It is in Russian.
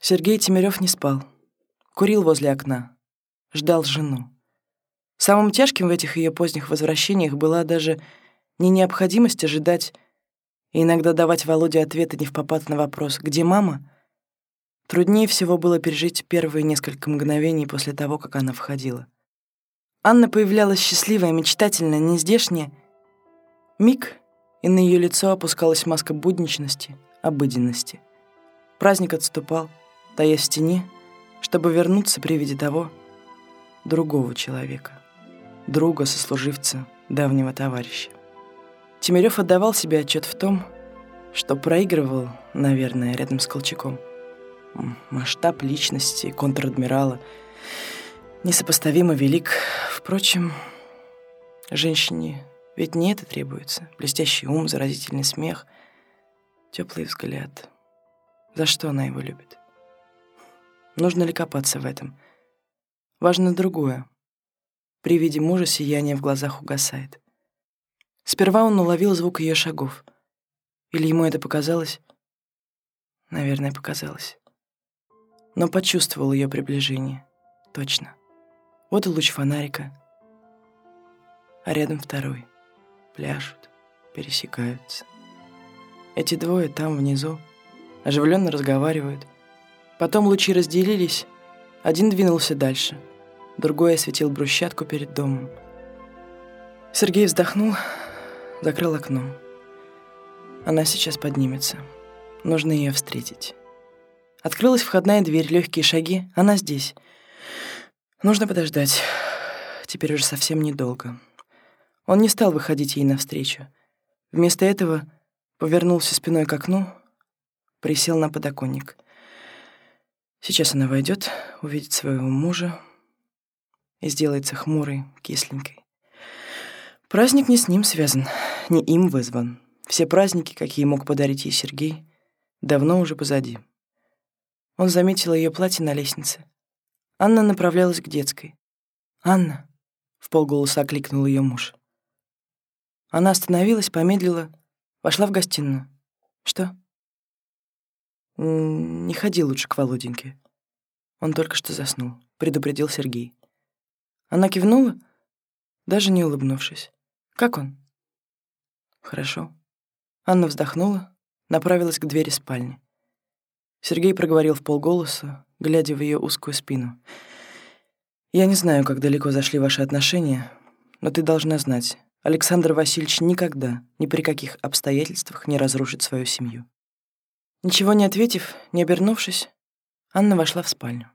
Сергей Тимирёв не спал. Курил возле окна. Ждал жену. Самым тяжким в этих ее поздних возвращениях была даже не необходимость ожидать и иногда давать Володе ответы не в попад на вопрос «Где мама?», Труднее всего было пережить первые несколько мгновений после того, как она входила. Анна появлялась счастливая, мечтательная, нездешняя. Миг, и на ее лицо опускалась маска будничности, обыденности. Праздник отступал, таясь в тени, чтобы вернуться при виде того другого человека, друга, сослуживца, давнего товарища. Тимирёв отдавал себе отчет в том, что проигрывал, наверное, рядом с Колчаком. Масштаб личности контр-адмирала несопоставимо велик. Впрочем, женщине ведь не это требуется. Блестящий ум, заразительный смех, теплый взгляд. За что она его любит? Нужно ли копаться в этом? Важно другое. При виде мужа сияние в глазах угасает. Сперва он уловил звук ее шагов. Или ему это показалось? Наверное, показалось. Но почувствовал ее приближение. Точно. Вот и луч фонарика. А рядом второй. Пляшут, пересекаются. Эти двое там внизу оживленно разговаривают. Потом лучи разделились. Один двинулся дальше, другой осветил брусчатку перед домом. Сергей вздохнул, закрыл окно. Она сейчас поднимется. Нужно ее встретить. Открылась входная дверь, легкие шаги. Она здесь. Нужно подождать. Теперь уже совсем недолго. Он не стал выходить ей навстречу. Вместо этого повернулся спиной к окну, присел на подоконник. Сейчас она войдет, увидит своего мужа и сделается хмурой, кисленькой. Праздник не с ним связан, не им вызван. Все праздники, какие мог подарить ей Сергей, давно уже позади. Он заметил ее платье на лестнице, Анна направлялась к детской. «Анна!» — в полголоса окликнул ее муж. Она остановилась, помедлила, вошла в гостиную. «Что?» «Не ходи лучше к Володеньке. Он только что заснул», — предупредил Сергей. Она кивнула, даже не улыбнувшись. «Как он?» «Хорошо». Анна вздохнула, направилась к двери спальни. Сергей проговорил в полголоса, глядя в ее узкую спину. «Я не знаю, как далеко зашли ваши отношения, но ты должна знать, Александр Васильевич никогда, ни при каких обстоятельствах не разрушит свою семью». Ничего не ответив, не обернувшись, Анна вошла в спальню.